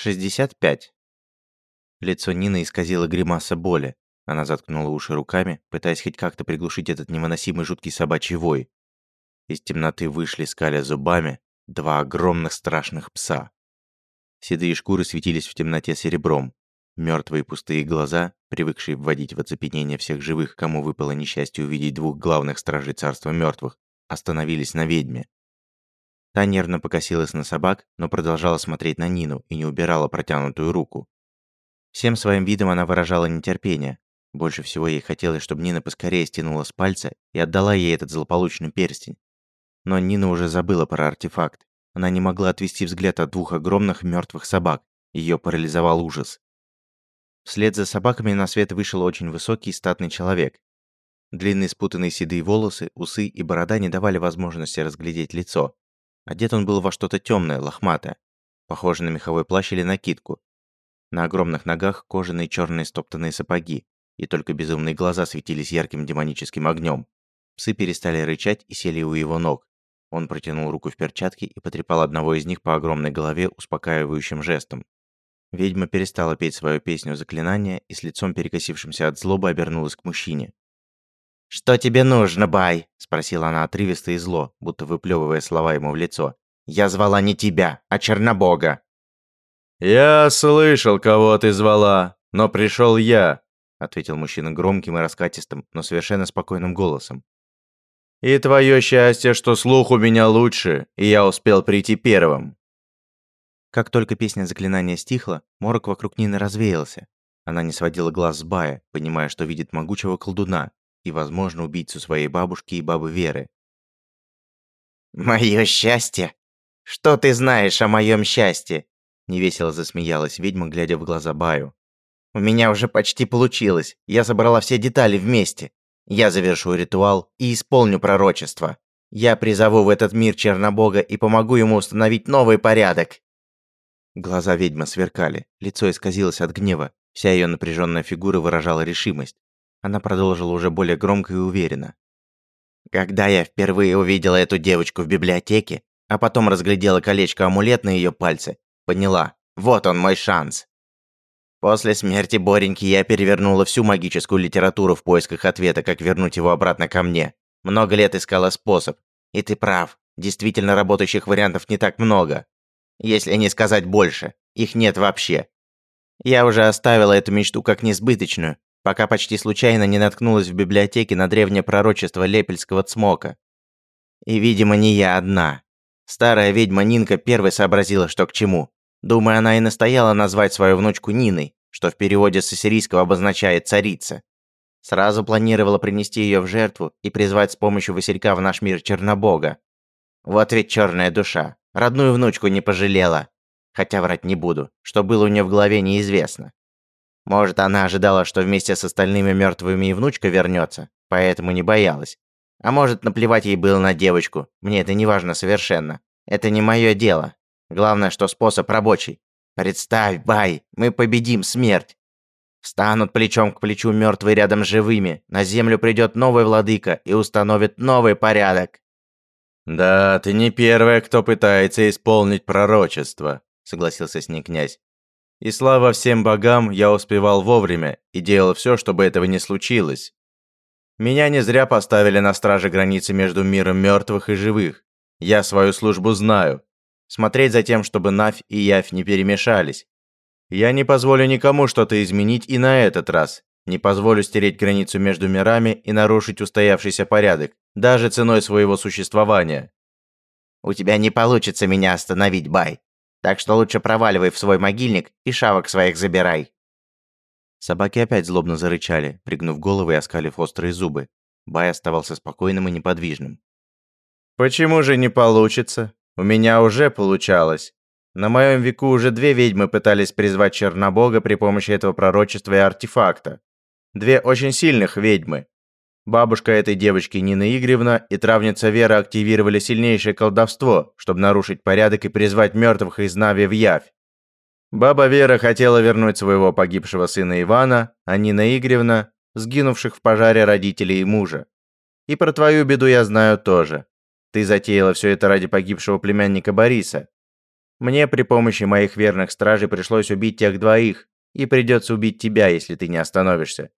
65. Лицо Нины исказило гримаса боли. Она заткнула уши руками, пытаясь хоть как-то приглушить этот невыносимый жуткий собачий вой. Из темноты вышли, скаля зубами, два огромных страшных пса. Седые шкуры светились в темноте серебром. Мертвые пустые глаза, привыкшие вводить в оцепенение всех живых, кому выпало несчастье увидеть двух главных стражей царства мертвых, остановились на ведьме. Та нервно покосилась на собак, но продолжала смотреть на Нину и не убирала протянутую руку. Всем своим видом она выражала нетерпение. Больше всего ей хотелось, чтобы Нина поскорее стянула с пальца и отдала ей этот злополучный перстень. Но Нина уже забыла про артефакт. Она не могла отвести взгляд от двух огромных мертвых собак. Ее парализовал ужас. Вслед за собаками на свет вышел очень высокий и статный человек. Длинные спутанные седые волосы, усы и борода не давали возможности разглядеть лицо, Одет он был во что-то темное, лохматое, похоже на меховой плащ или накидку. На огромных ногах кожаные черные стоптанные сапоги, и только безумные глаза светились ярким демоническим огнем. Псы перестали рычать и сели у его ног. Он протянул руку в перчатке и потрепал одного из них по огромной голове успокаивающим жестом. Ведьма перестала петь свою песню заклинания и с лицом перекосившимся от злобы обернулась к мужчине. «Что тебе нужно, Бай?» – спросила она отрывисто и зло, будто выплевывая слова ему в лицо. «Я звала не тебя, а Чернобога». «Я слышал, кого ты звала, но пришел я», – ответил мужчина громким и раскатистым, но совершенно спокойным голосом. «И твое счастье, что слух у меня лучше, и я успел прийти первым». Как только песня заклинания стихла, морок вокруг Нины развеялся. Она не сводила глаз с Бая, понимая, что видит могучего колдуна, и, возможно, убийцу своей бабушки и бабы Веры. «Моё счастье? Что ты знаешь о моем счастье?» Невесело засмеялась ведьма, глядя в глаза Баю. «У меня уже почти получилось. Я собрала все детали вместе. Я завершу ритуал и исполню пророчество. Я призову в этот мир Чернобога и помогу ему установить новый порядок». Глаза ведьмы сверкали, лицо исказилось от гнева, вся ее напряженная фигура выражала решимость. Она продолжила уже более громко и уверенно. Когда я впервые увидела эту девочку в библиотеке, а потом разглядела колечко-амулет на ее пальце, поняла, вот он мой шанс. После смерти Бореньки я перевернула всю магическую литературу в поисках ответа, как вернуть его обратно ко мне. Много лет искала способ. И ты прав, действительно работающих вариантов не так много. Если не сказать больше, их нет вообще. Я уже оставила эту мечту как несбыточную пока почти случайно не наткнулась в библиотеке на древнее пророчество лепельского цмока. И, видимо, не я одна. Старая ведьма Нинка первой сообразила, что к чему. Думаю, она и настояла назвать свою внучку Ниной, что в переводе с ассирийского обозначает «царица». Сразу планировала принести ее в жертву и призвать с помощью Василька в наш мир Чернобога. Вот ведь черная душа. Родную внучку не пожалела. Хотя врать не буду, что было у нее в голове неизвестно. Может, она ожидала, что вместе с остальными мертвыми и внучка вернется, поэтому не боялась. А может, наплевать ей было на девочку. Мне это не важно совершенно. Это не мое дело. Главное, что способ рабочий. Представь, Бай, мы победим смерть. Встанут плечом к плечу мертвые рядом с живыми. На землю придет новый владыка и установит новый порядок. Да, ты не первая, кто пытается исполнить пророчество, согласился с ней князь. И слава всем богам, я успевал вовремя и делал все, чтобы этого не случилось. Меня не зря поставили на страже границы между миром мертвых и живых. Я свою службу знаю. Смотреть за тем, чтобы Навь и Явь не перемешались. Я не позволю никому что-то изменить и на этот раз. Не позволю стереть границу между мирами и нарушить устоявшийся порядок, даже ценой своего существования. У тебя не получится меня остановить, Бай. Так что лучше проваливай в свой могильник и шавок своих забирай». Собаки опять злобно зарычали, пригнув головы и оскалив острые зубы. Бай оставался спокойным и неподвижным. «Почему же не получится? У меня уже получалось. На моем веку уже две ведьмы пытались призвать Чернобога при помощи этого пророчества и артефакта. Две очень сильных ведьмы. Бабушка этой девочки Нина Игоревна и травница Вера активировали сильнейшее колдовство, чтобы нарушить порядок и призвать мертвых из Нави в явь. Баба Вера хотела вернуть своего погибшего сына Ивана, а Нина Игоревна – сгинувших в пожаре родителей и мужа. И про твою беду я знаю тоже. Ты затеяла все это ради погибшего племянника Бориса. Мне при помощи моих верных стражей пришлось убить тех двоих, и придется убить тебя, если ты не остановишься.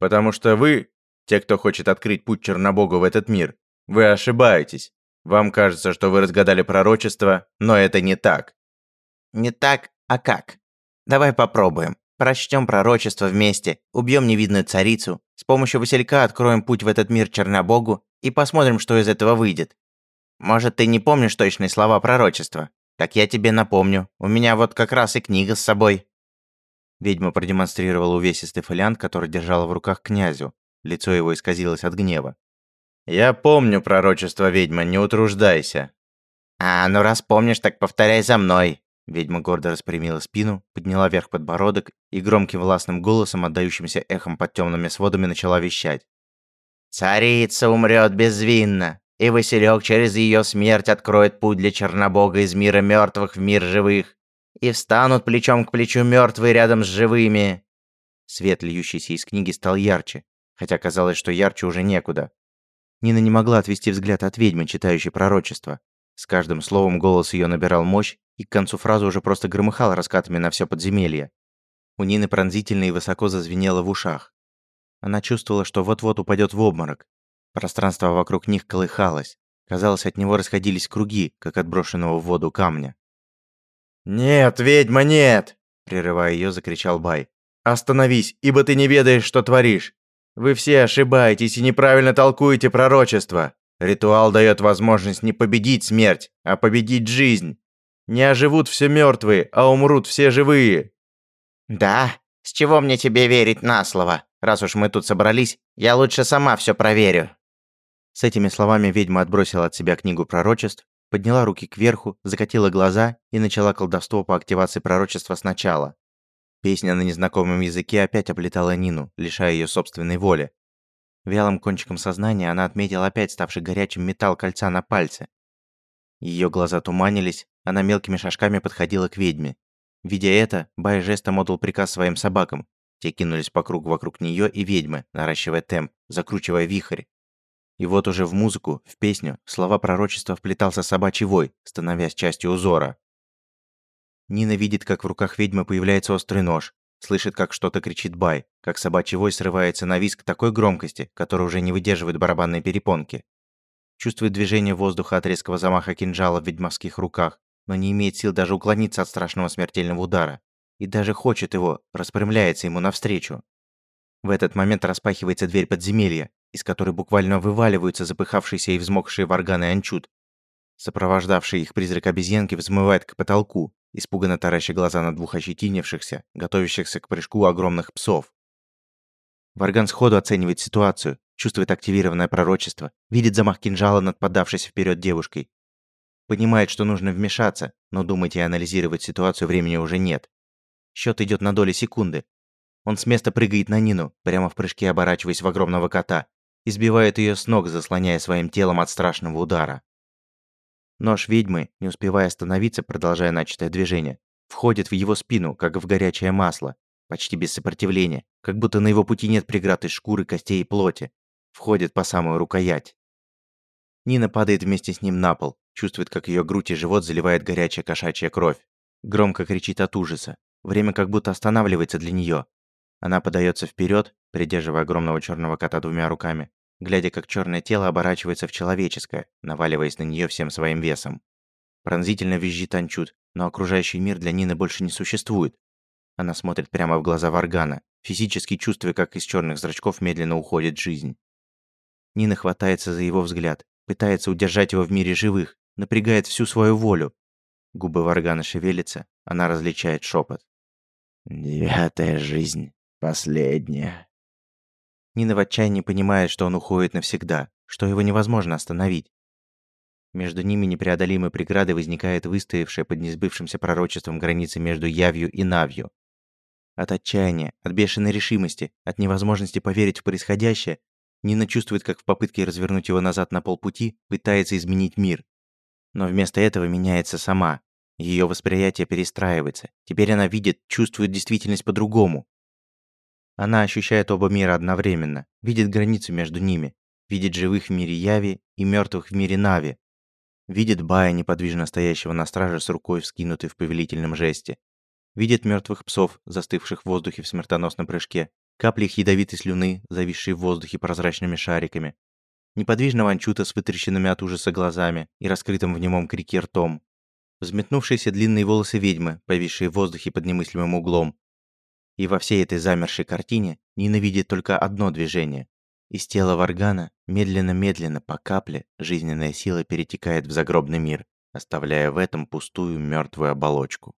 Потому что вы, те, кто хочет открыть путь Чернобогу в этот мир, вы ошибаетесь. Вам кажется, что вы разгадали пророчество, но это не так. Не так, а как? Давай попробуем. Прочтем пророчество вместе, убьем невидную царицу, с помощью Василька откроем путь в этот мир Чернобогу и посмотрим, что из этого выйдет. Может, ты не помнишь точные слова пророчества? Так я тебе напомню. У меня вот как раз и книга с собой. Ведьма продемонстрировала увесистый фолиант, который держала в руках князю. Лицо его исказилось от гнева. «Я помню пророчество ведьма, не утруждайся». «А, ну раз помнишь, так повторяй за мной». Ведьма гордо распрямила спину, подняла вверх подбородок и громким властным голосом, отдающимся эхом под темными сводами, начала вещать. «Царица умрет безвинно, и Василек через ее смерть откроет путь для Чернобога из мира мертвых в мир живых, и встанут плечом к плечу мертвые рядом с живыми». Свет, льющийся из книги, стал ярче, хотя казалось, что ярче уже некуда. Нина не могла отвести взгляд от ведьмы, читающей пророчество. С каждым словом голос ее набирал мощь, и к концу фразы уже просто громыхал раскатами на все подземелье. У Нины пронзительно и высоко зазвенело в ушах. Она чувствовала, что вот-вот упадет в обморок. Пространство вокруг них колыхалось. Казалось, от него расходились круги, как от брошенного в воду камня. «Нет, ведьма, нет!» Прерывая ее, закричал Бай. «Остановись, ибо ты не ведаешь, что творишь. Вы все ошибаетесь и неправильно толкуете пророчество. Ритуал дает возможность не победить смерть, а победить жизнь. Не оживут все мертвые, а умрут все живые. Да? С чего мне тебе верить на слово? Раз уж мы тут собрались, я лучше сама все проверю. С этими словами ведьма отбросила от себя книгу пророчеств, подняла руки кверху, закатила глаза и начала колдовство по активации пророчества сначала. Песня на незнакомом языке опять облетала Нину, лишая ее собственной воли. Вялым кончиком сознания она отметила опять ставший горячим металл кольца на пальце. Ее глаза туманились, она мелкими шажками подходила к ведьме. Видя это, Бай жестом отдал приказ своим собакам. Те кинулись по кругу вокруг нее и ведьмы, наращивая темп, закручивая вихрь. И вот уже в музыку, в песню, слова пророчества вплетался собачий вой, становясь частью узора. Нина видит, как в руках ведьмы появляется острый нож, слышит, как что-то кричит Бай, как собачий вой срывается на виск такой громкости, которая уже не выдерживает барабанной перепонки. Чувствует движение воздуха от резкого замаха кинжала в ведьмовских руках, но не имеет сил даже уклониться от страшного смертельного удара. И даже хочет его, распрямляется ему навстречу. В этот момент распахивается дверь подземелья, из которой буквально вываливаются запыхавшиеся и взмокшие варганы анчут. Сопровождавший их призрак обезьянки взмывает к потолку, испуганно тараща глаза на двух ощетинившихся, готовящихся к прыжку огромных псов. Варган сходу оценивает ситуацию, чувствует активированное пророчество, видит замах кинжала над подавшейся вперед девушкой. Понимает, что нужно вмешаться, но думать и анализировать ситуацию времени уже нет. Счет идет на доли секунды. Он с места прыгает на Нину, прямо в прыжке оборачиваясь в огромного кота, избивает ее с ног, заслоняя своим телом от страшного удара. Нож ведьмы, не успевая остановиться, продолжая начатое движение, входит в его спину, как в горячее масло, почти без сопротивления, как будто на его пути нет преград из шкуры, костей и плоти. Входит по самую рукоять. Нина падает вместе с ним на пол, чувствует, как ее грудь и живот заливает горячая кошачья кровь. Громко кричит от ужаса. Время как будто останавливается для нее. Она подается вперед, придерживая огромного черного кота двумя руками, глядя, как черное тело оборачивается в человеческое, наваливаясь на нее всем своим весом. Пронзительно визжит Анчут, но окружающий мир для Нины больше не существует. Она смотрит прямо в глаза Варгана, физически чувствуя, как из черных зрачков медленно уходит жизнь. Нина хватается за его взгляд, пытается удержать его в мире живых, напрягает всю свою волю. Губы Варгана шевелятся, она различает шепот. «Девятая жизнь, последняя». Нина в отчаянии понимает, что он уходит навсегда, что его невозможно остановить. Между ними непреодолимой преградой возникает выстоявшая под несбывшимся пророчеством граница между явью и навью. От отчаяния, от бешеной решимости, от невозможности поверить в происходящее, Нина чувствует, как в попытке развернуть его назад на полпути пытается изменить мир. Но вместо этого меняется сама. Ее восприятие перестраивается. Теперь она видит, чувствует действительность по-другому. Она ощущает оба мира одновременно, видит границу между ними, видит живых в мире Яви и мертвых в мире Нави. Видит Бая, неподвижно стоящего на страже с рукой, вскинутой в повелительном жесте. Видит мертвых псов, застывших в воздухе в смертоносном прыжке. Капли их ядовитой слюны, зависшие в воздухе прозрачными шариками. Неподвижного анчута с вытрященными от ужаса глазами и раскрытым в немом крике ртом. Взметнувшиеся длинные волосы ведьмы, повисшие в воздухе под немыслимым углом. И во всей этой замершей картине Нина видит только одно движение. Из тела Варгана медленно-медленно по капле жизненная сила перетекает в загробный мир, оставляя в этом пустую мертвую оболочку.